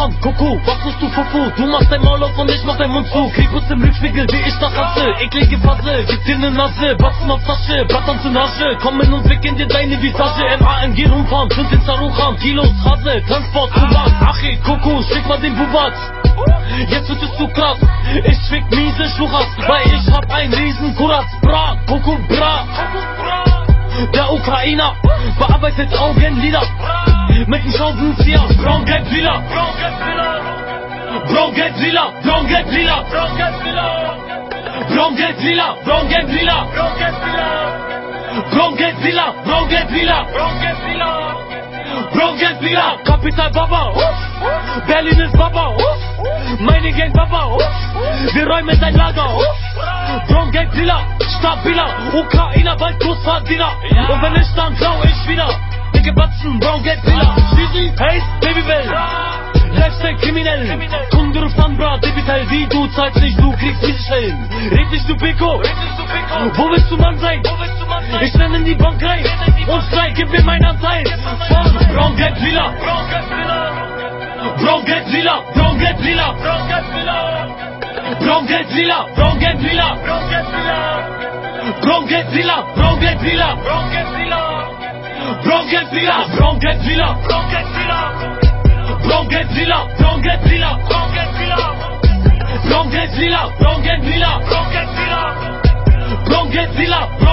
von Kuckuck, was musst du Fufu? Du machst dein Maul auf und ich mach dein Mund zu. Krieg Bus im Rückspiegel, wie ich das hasse. Eklige Fasse, gib dir ne Nase, Batzen auf Tasche, Blattern zu Nasche. Kommen und wecken dir deine Visage. MANG rumfahren, sind in Saruchan, Kilos, Hase, Transport, U-Bahn. Achi, Kuckuck, schick mal den Bubat. Jetzt wird es zu krass, ich fick miese Schluchas, weil ich hab ein riesen Kurat. Bra, Kuckuck, bra. Der Ukrainer bearbeitet Augenlider mit dem Schraubenzieher. Braun, gelb, lila. Braun, gelb, lila. Braun, gelb, lila. Braun, gelb, lila. Braun, gelb, lila. Braun, gelb, lila. Braun, gelb, lila. Braun, gelb, lila. Kapital Baba. Berlin ist Baba. Meine Gang Baba. Wir räumen sein Lager. Braun, gelb, lila. Stabiler. Ukrainer, bald Großverdiener. Und wenn ich dann klau ich wieder dicke Batzen, Bro, get Villa. Easy, Haze, Babybell. Lifestyle kriminell, Kundur, ruft an, bra, Debitel, wie du zeigst nicht, du kriegst diese Stellen. Red nicht, du Pico. wo willst du Mann sein? Ich renn in die Bank rein und sei, gib mir meinen Anteil. Brown get Villa. Bro, get Villa, Brown get Villa. Bro, get Villa. Brown get lila, bro get lila, Brown get lila, bro get lila, Brown get lila, Brown get lila. don't get beat up, don't get beat up, don't get beat up, don't get beat up, don't get beat don't get beat don't get beat don't get beat don't get beat don't get beat.